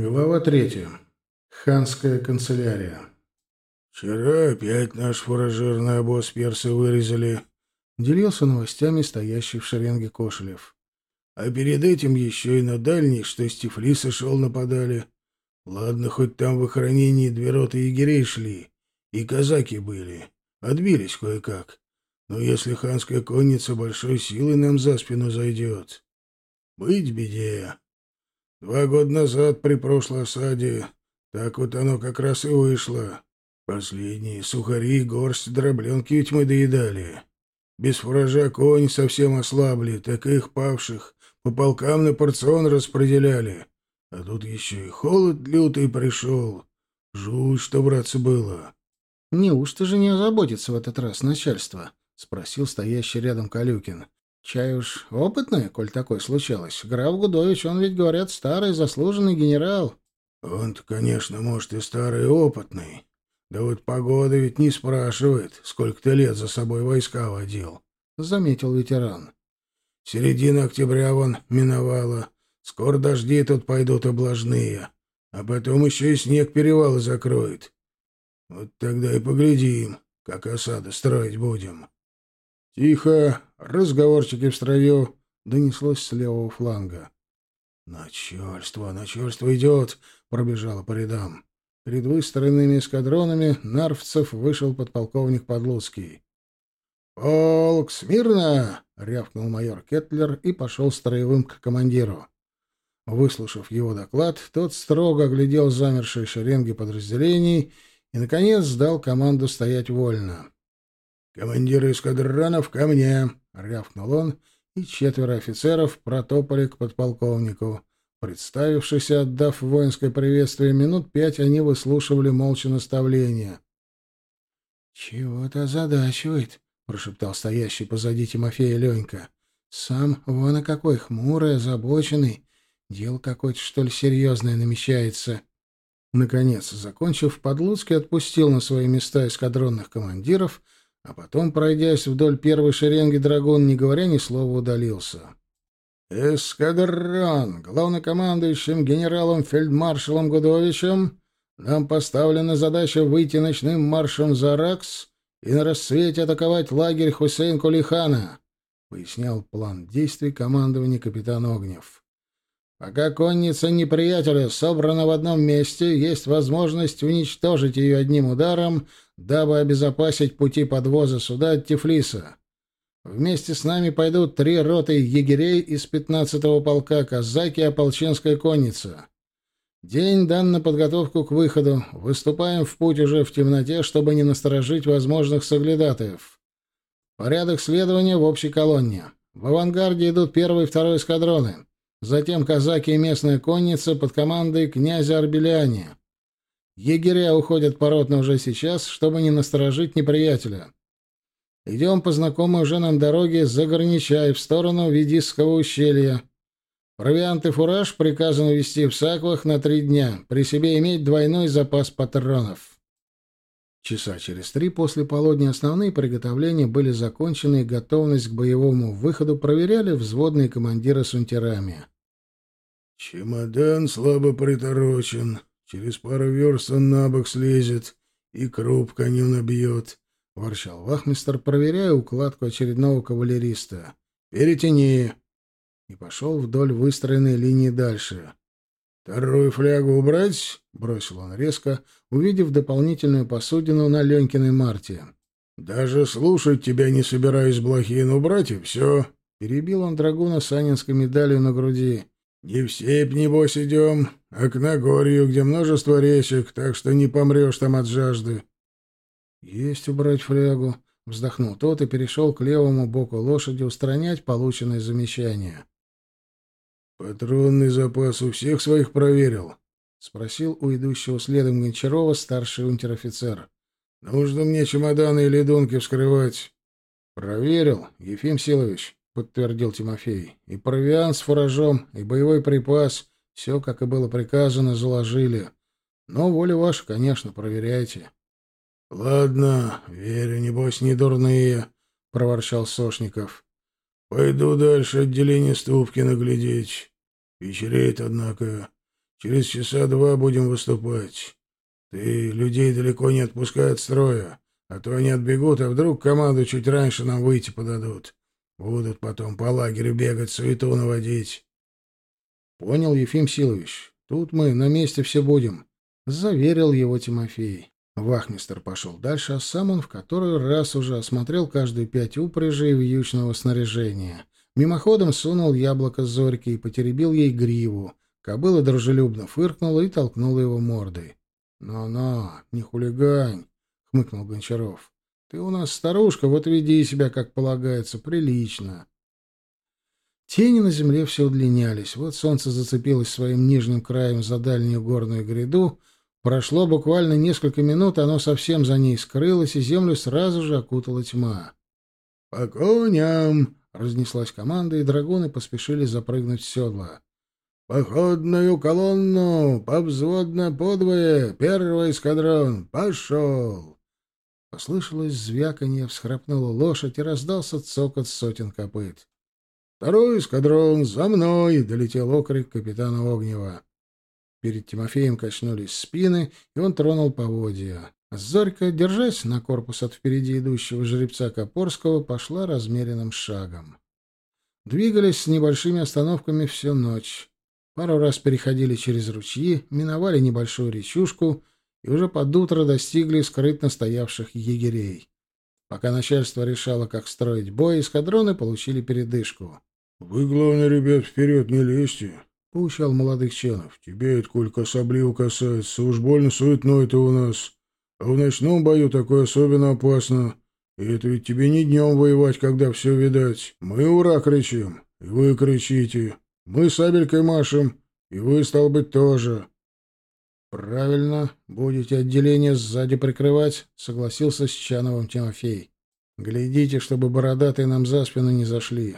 Глава третья. Ханская канцелярия. «Вчера опять наш фуражерный обоз персы вырезали», — делился новостями стоящий в шеренге Кошелев. «А перед этим еще и на дальний, что из Тифлиса шел, нападали. Ладно, хоть там в охранении две роты егерей шли, и казаки были. Отбились кое-как. Но если ханская конница большой силой нам за спину зайдет, быть беде. Два года назад при прошлой осаде так вот оно как раз и вышло. Последние сухари и горсть дробленки ведь мы доедали. Без фуража конь совсем ослабли, так их павших по полкам на порцион распределяли. А тут еще и холод лютый пришел. Жуть, что, братцы, было. — Неужто же не озаботится в этот раз начальство? — спросил стоящий рядом Калюкин. Чай уж опытный, коль такое случалось. Граф Гудович, он ведь, говорят, старый заслуженный генерал. Он-то, конечно, может, и старый и опытный. Да вот погода ведь не спрашивает, сколько ты лет за собой войска водил, — заметил ветеран. Середина октября вон миновала. Скоро дожди тут пойдут облажные, а потом еще и снег перевалы закроет. Вот тогда и поглядим, как осаду строить будем. «Тихо! Разговорчики в строю!» — донеслось с левого фланга. «Начальство, начальство идет!» — пробежало по рядам. Перед выстроенными эскадронами нарвцев вышел подполковник Подлуцкий. «Полк, смирно!» — рявкнул майор Кетлер и пошел строевым к командиру. Выслушав его доклад, тот строго оглядел замершие шеренги подразделений и, наконец, сдал команду стоять вольно. «Командиры эскадронов ко мне!» — рявкнул он, и четверо офицеров протопали к подполковнику. Представившись и отдав воинское приветствие, минут пять они выслушивали молча наставления. «Чего-то озадачивает», — прошептал стоящий позади Тимофея Ленька. «Сам вон и какой хмурый, озабоченный. Дело какое-то, что ли, серьезное намечается». Наконец, закончив, Подлуцкий отпустил на свои места эскадронных командиров — а потом, пройдясь вдоль первой шеренги, драгун, не говоря ни слова, удалился. «Эскадрон, главнокомандующим генералом-фельдмаршалом Гудовичем, нам поставлена задача выйти ночным маршем за Ракс и на рассвете атаковать лагерь Хусейн-Кулихана», — пояснял план действий командования капитан Огнев. Пока конница неприятеля собрана в одном месте, есть возможность уничтожить ее одним ударом, дабы обезопасить пути подвоза суда от Тифлиса. Вместе с нами пойдут три роты егерей из 15-го полка казаки и ополченская конница. День дан на подготовку к выходу. Выступаем в путь уже в темноте, чтобы не насторожить возможных соглядатаев. Порядок следования в общей колонне. В авангарде идут первый и второй эскадроны. Затем казаки и местная конница под командой князя Арбеляне. Егеря уходят поротно уже сейчас, чтобы не насторожить неприятеля. Идем по знакомой уже нам дороге за Горничай в сторону Ведисского ущелья. Провиант и фураж приказано вести в саквах на три дня, при себе иметь двойной запас патронов. Часа через три после полудня основные приготовления были закончены и готовность к боевому выходу проверяли взводные командиры с унтерами. «Чемодан слабо приторочен, через пару верст он на бок слезет и круп коню набьет», — ворчал вахмистр, проверяя укладку очередного кавалериста. «Перетяни!» И пошел вдоль выстроенной линии дальше. «Вторую флягу убрать?» — бросил он резко, увидев дополнительную посудину на Ленькиной марте. «Даже слушать тебя не собираюсь, Блохин, убрать, и все!» Перебил он драгуна с анинской медалью на груди. «Не в степь, небось, идем, а к Нагорью, где множество речек, так что не помрешь там от жажды». «Есть убрать флягу», — вздохнул тот и перешел к левому боку лошади устранять полученное замечание. «Патронный запас у всех своих проверил?» — спросил у идущего следом Гончарова старший унтер-офицер. «Нужно мне чемоданы и ледунки вскрывать». «Проверил, Ефим Силович», — подтвердил Тимофей. «И провиант с фуражом, и боевой припас. Все, как и было приказано, заложили. Но воля ваша, конечно, проверяйте». «Ладно, верю, небось, не дурные», — проворчал Сошников. Пойду дальше отделение Ступкина глядеть. Вечереет, однако. Через часа два будем выступать. Ты людей далеко не отпускай от строя, а то они отбегут, а вдруг команду чуть раньше нам выйти подадут. Будут потом по лагерю бегать, суету наводить. — Понял, Ефим Силович. Тут мы на месте все будем. Заверил его Тимофей. Вахмистер пошел дальше, а сам он в который раз уже осмотрел каждые пять упряжей вьючного снаряжения. Мимоходом сунул яблоко зорьки и потеребил ей гриву. Кобыла дружелюбно фыркнула и толкнула его мордой. «Но-но, не хулигань!» — хмыкнул Гончаров. «Ты у нас старушка, вот веди себя, как полагается, прилично». Тени на земле все удлинялись. Вот солнце зацепилось своим нижним краем за дальнюю горную гряду, Прошло буквально несколько минут, оно совсем за ней скрылось, и землю сразу же окутала тьма. «По коням!» — разнеслась команда, и драгуны поспешили запрыгнуть в седла. «Походную колонну! Повзводно подвое! Первый эскадрон! Пошел!» Послышалось звяканье, всхрапнула лошадь, и раздался цокот сотен копыт. «Второй эскадрон! За мной!» — долетел окрик капитана Огнева. Перед Тимофеем качнулись спины, и он тронул поводья. Зорька, держась на корпус от впереди идущего жеребца Копорского, пошла размеренным шагом. Двигались с небольшими остановками всю ночь. Пару раз переходили через ручьи, миновали небольшую речушку и уже под утро достигли скрытно стоявших егерей. Пока начальство решало, как строить бой, эскадроны получили передышку. — Вы, главное, ребят, вперед не лезьте, — поучал молодых членов. — Тебе это, коль кособлив касается, уж больно суетно это у нас. А в ночном бою такое особенно опасно. И это ведь тебе не днем воевать, когда все видать. Мы «Ура!» кричим, и вы кричите. Мы сабелькой машем, и вы, стал быть, тоже. — Правильно, будете отделение сзади прикрывать, — согласился с Чановым Тимофей. — Глядите, чтобы бородатые нам за спину не зашли.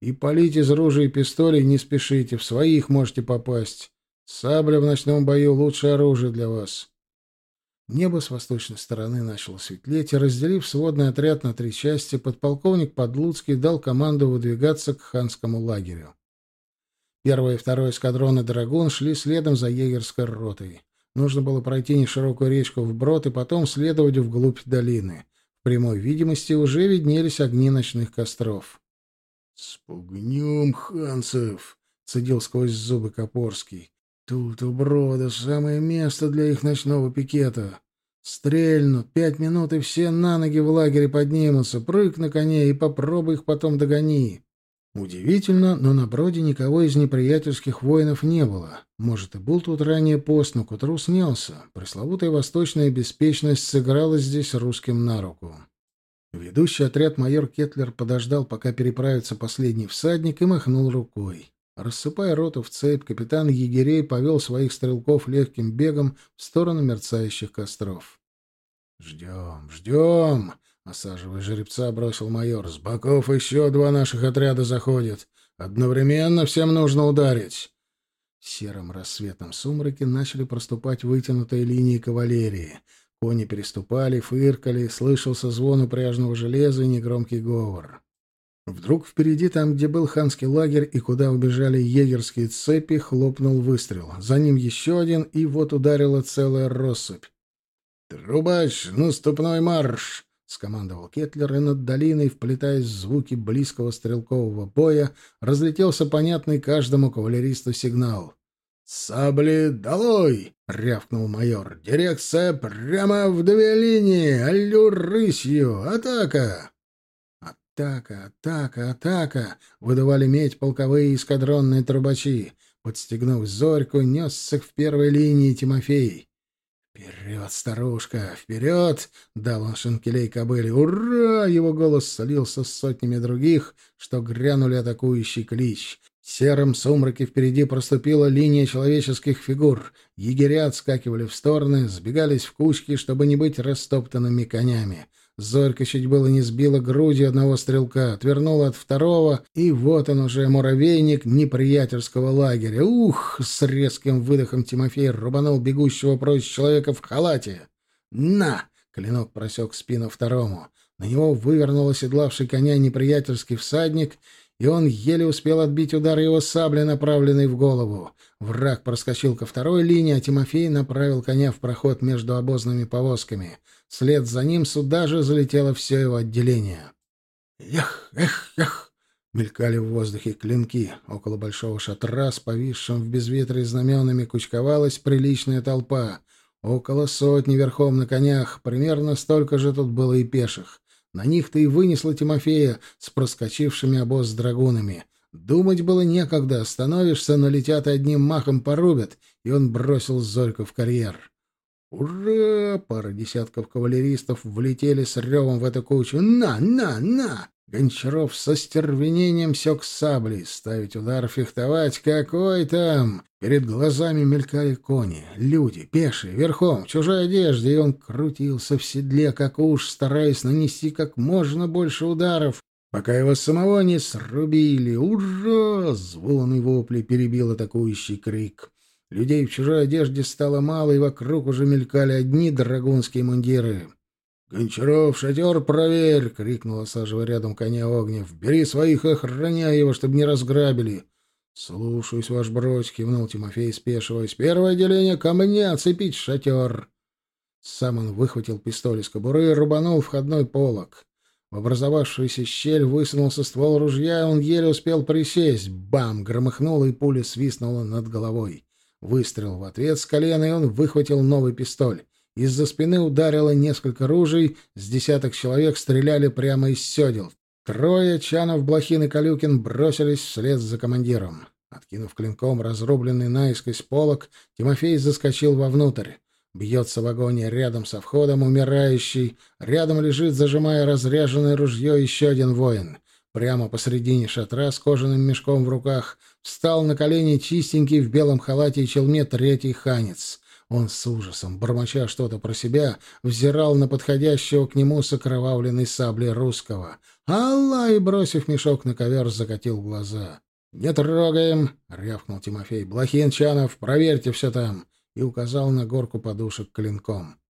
И палить из ружей и пистолей не спешите, в своих можете попасть. Сабля в ночном бою — лучшее оружие для вас. Небо с восточной стороны начало светлеть, и, разделив сводный отряд на три части, подполковник Подлуцкий дал команду выдвигаться к ханскому лагерю. Первый и второй эскадроны «Драгун» шли следом за егерской ротой. Нужно было пройти неширокую речку вброд и потом следовать вглубь долины. В прямой видимости уже виднелись огни ночных костров. «Спугнем ханцев!» — цедил сквозь зубы Копорский. «Тут у брода самое место для их ночного пикета. Стрельнут, пять минут, и все на ноги в лагере поднимутся. Прыг на коне и попробуй их потом догони». Удивительно, но на броде никого из неприятельских воинов не было. Может, и был тут ранее пост, но к утру снялся. Пресловутая восточная беспечность сыграла здесь русским на руку. Ведущий отряд майор Кетлер подождал, пока переправится последний всадник, и махнул рукой. Рассыпая роту в цепь, капитан егерей повел своих стрелков легким бегом в сторону мерцающих костров. «Ждем, ждем!» — осаживая жеребца, бросил майор. «С боков еще два наших отряда заходят. Одновременно всем нужно ударить!» В сером рассветном сумраке начали проступать вытянутые линии кавалерии — Кони переступали, фыркали, слышался звон упряжного железа и негромкий говор. Вдруг впереди, там, где был ханский лагерь и куда убежали егерские цепи, хлопнул выстрел. За ним еще один, и вот ударила целая россыпь. «Трубач, наступной марш!» — скомандовал Кетлер, и над долиной, вплетаясь в звуки близкого стрелкового боя, разлетелся понятный каждому кавалеристу сигнал. «Сабли долой!» — рявкнул майор. «Дирекция прямо в две линии! Аллюр рысью! Атака!» «Атака! Атака! Атака!» — выдавали медь полковые эскадронные трубачи. Подстегнув зорьку, несся в первой линии Тимофей. «Вперед, старушка! Вперед!» — дал он шинкелей кобыле. «Ура!» — его голос солился с сотнями других, что грянули атакующий клич сером сумраке впереди проступила линия человеческих фигур. Егеря отскакивали в стороны, сбегались в кучки, чтобы не быть растоптанными конями. Зорька чуть было не сбила грудью одного стрелка, отвернула от второго, и вот он уже, муравейник неприятельского лагеря. Ух! С резким выдохом Тимофей рубанул бегущего прочь человека в халате. «На!» — клинок просек спину второму. На него вывернул оседлавший коня неприятельский всадник — и он еле успел отбить удар его сабли, направленной в голову. Враг проскочил ко второй линии, а Тимофей направил коня в проход между обозными повозками. Вслед за ним сюда же залетело все его отделение. «Эх, эх, эх!» — мелькали в воздухе клинки. Около большого шатра с повисшим в безветрие знаменами кучковалась приличная толпа. Около сотни верхом на конях, примерно столько же тут было и пеших. На них-то и вынесло Тимофея с проскочившими обоз драгунами. Думать было некогда, остановишься, налетят и одним махом порубят, и он бросил Зорьку в карьер. «Ура!» — пара десятков кавалеристов влетели с ревом в эту кучу. «На, на, на!» Гончаров со стервенением сёк саблей. Ставить удар, фехтовать, какой там! Перед глазами мелькали кони, люди, пешие, верхом, в чужой одежде, и он крутился в седле, как уж, стараясь нанести как можно больше ударов, пока его самого не срубили. «Ура!» — звонный вопли перебил атакующий крик. Людей в чужой одежде стало мало, и вокруг уже мелькали одни драгунские мундиры. «Гончаров, шатер проверь!» — крикнул, осаживая рядом коня Огнев. «Бери своих и охраняй его, чтобы не разграбили!» «Слушаюсь, ваш бродь!» — кивнул Тимофей, спешиваясь. «Первое отделение ко мне! Оцепить шатер!» Сам он выхватил пистоль из кобуры и рубанул входной полог. В образовавшуюся щель высунулся ствол ружья, и он еле успел присесть. Бам! Громыхнуло, и пуля свистнула над головой. Выстрел в ответ с колена, и он выхватил новый пистоль. Из-за спины ударило несколько ружей, с десяток человек стреляли прямо из седел. Трое, Чанов, Блохин и Калюкин, бросились вслед за командиром. Откинув клинком разрубленный наискось полок, Тимофей заскочил вовнутрь. Бьется в агонии рядом со входом умирающий. Рядом лежит, зажимая разряженное ружье, еще один воин. Прямо посредине шатра с кожаным мешком в руках встал на колени чистенький в белом халате и челме третий ханец. Он с ужасом, бормоча что-то про себя, взирал на подходящего к нему с окровавленной саблей русского. «Алла!» и, бросив мешок на ковер, закатил глаза. «Не трогаем!» — рявкнул Тимофей. «Блохин, Чанов, проверьте все там!» и указал на горку подушек клинком.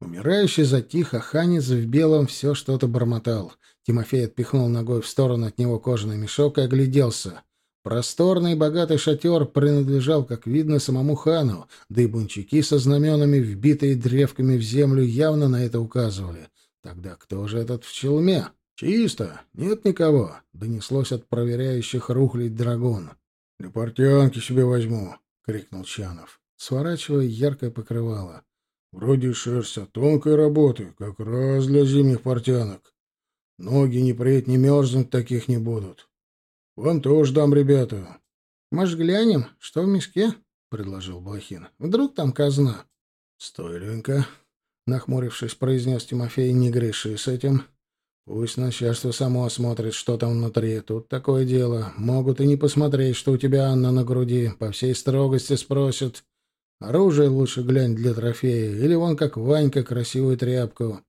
Умирающий затих, а ханец в белом все что-то бормотал. Тимофей отпихнул ногой в сторону от него кожаный мешок и огляделся. Просторный богатый шатер принадлежал, как видно, самому хану, да и бунчаки со знаменами, вбитые древками в землю, явно на это указывали. Тогда кто же этот в челме? Чисто, нет никого, донеслось от проверяющих рухлить Для портянки себе возьму, — крикнул Чанов, сворачивая яркое покрывало. — Вроде шерсть от тонкой работы, как раз для зимних портянок. Ноги не преть, не мерзнуть таких не будут. — Вам тоже дам, ребята. — Может, глянем, что в мешке? — предложил Блохин. — Вдруг там казна? — Стой, Ленька, — нахмурившись, произнес Тимофей, — не греши с этим. Пусть начальство само осмотрит, что там внутри. Тут такое дело. Могут и не посмотреть, что у тебя Анна на груди. По всей строгости спросят. Оружие лучше глянь для трофея. Или вон как Ванька красивую тряпку.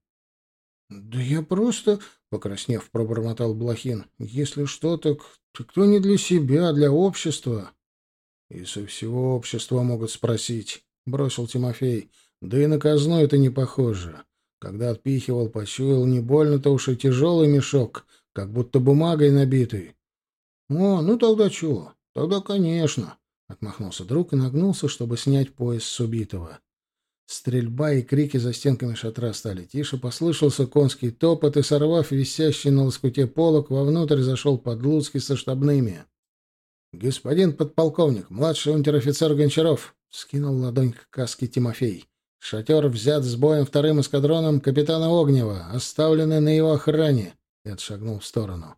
— Да я просто, — покраснев, пробормотал Блохин, — если что, так так кто не для себя, а для общества. — И со всего общества могут спросить, — бросил Тимофей. — Да и на казну это не похоже. Когда отпихивал, почуял, не больно-то уж и тяжелый мешок, как будто бумагой набитый. — О, ну тогда чего? Тогда, конечно, — отмахнулся друг и нагнулся, чтобы снять пояс с убитого. Стрельба и крики за стенками шатра стали тише, послышался конский топот, и, сорвав висящий на лоскуте полок, вовнутрь зашел Подлуцкий со штабными. — Господин подполковник, младший унтер-офицер Гончаров, — скинул ладонь к каске Тимофей. Шатер взят с боем вторым эскадроном капитана Огнева, оставленный на его охране, и отшагнул в сторону.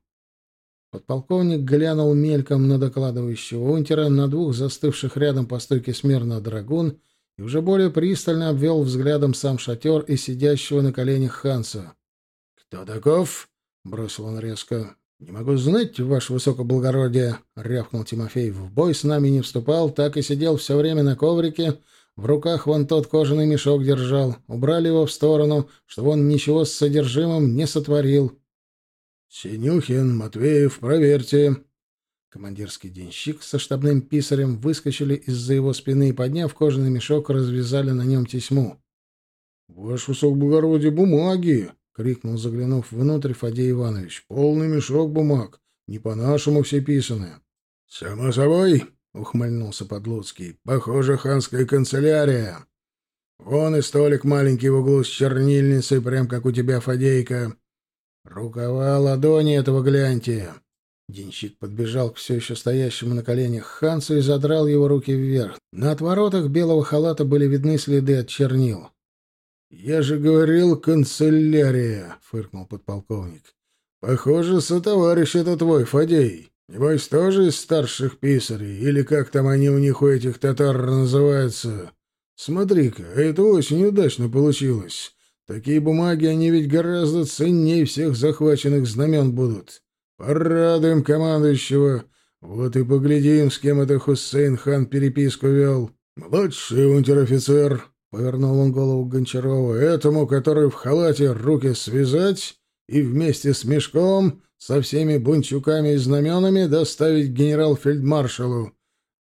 Подполковник глянул мельком на докладывающего унтера, на двух застывших рядом по стойке смирно драгун и уже более пристально обвел взглядом сам шатер и сидящего на коленях Ханса. «Кто таков?» — бросил он резко. «Не могу знать, ваше высокоблагородие», — рявкнул Тимофей. «В бой с нами не вступал, так и сидел все время на коврике. В руках вон тот кожаный мешок держал. Убрали его в сторону, чтобы он ничего с содержимым не сотворил». «Синюхин, Матвеев, проверьте», Командирский денщик со штабным писарем выскочили из-за его спины и, подняв кожаный мешок, развязали на нем тесьму. — Ваше высокоблагородие, бумаги! — крикнул, заглянув внутрь Фадей Иванович. — Полный мешок бумаг. Не по-нашему все писаны. — Само собой, — ухмыльнулся Подлуцкий, — похоже, ханская канцелярия. Вон и столик маленький в углу с чернильницей, прям как у тебя, Фадейка. Рукава ладони этого гляньте. Денщик подбежал к все еще стоящему на коленях Хансу и задрал его руки вверх. На отворотах белого халата были видны следы от чернил. — Я же говорил, канцелярия, — фыркнул подполковник. — Похоже, сотоварищ это твой, Фадей. Небось, тоже из старших писарей, или как там они у них у этих татар называются. Смотри-ка, это очень удачно получилось. Такие бумаги, они ведь гораздо ценнее всех захваченных знамен будут. Порадуем командующего. Вот и поглядим, с кем это Хусейн хан переписку вел. Младший унтер-офицер, — повернул он голову к Гончарову, — этому, который в халате, руки связать и вместе с мешком со всеми бунчуками и знаменами доставить генерал-фельдмаршалу.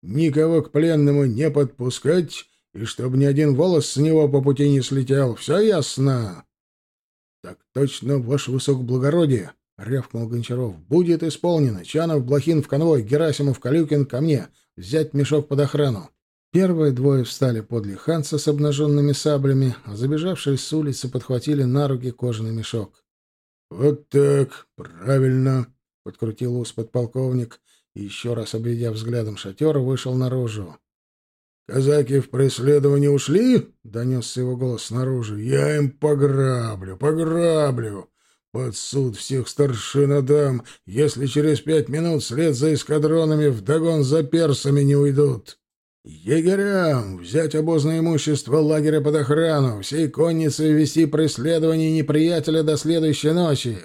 Никого к пленному не подпускать, и чтобы ни один волос с него по пути не слетел. Все ясно? — Так точно, ваше высокоблагородие, — рявкнул Гончаров. — Будет исполнено. Чанов, Блохин в конвой, Герасимов, Калюкин ко мне. Взять мешок под охрану. Первые двое встали подле Ханса с обнаженными саблями, а забежавшие с улицы подхватили на руки кожаный мешок. — Вот так, правильно, — подкрутил ус подполковник и, еще раз обведя взглядом шатер, вышел наружу. — Казаки в преследование ушли? — донесся его голос снаружи. — Я им пограблю, пограблю. Под суд всех старшин отдам, если через пять минут вслед за эскадронами вдогон за персами не уйдут. Егерям взять обозное имущество лагеря под охрану, всей конницы вести преследование неприятеля до следующей ночи.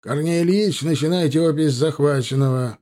Корней Ильич, начинайте опись захваченного.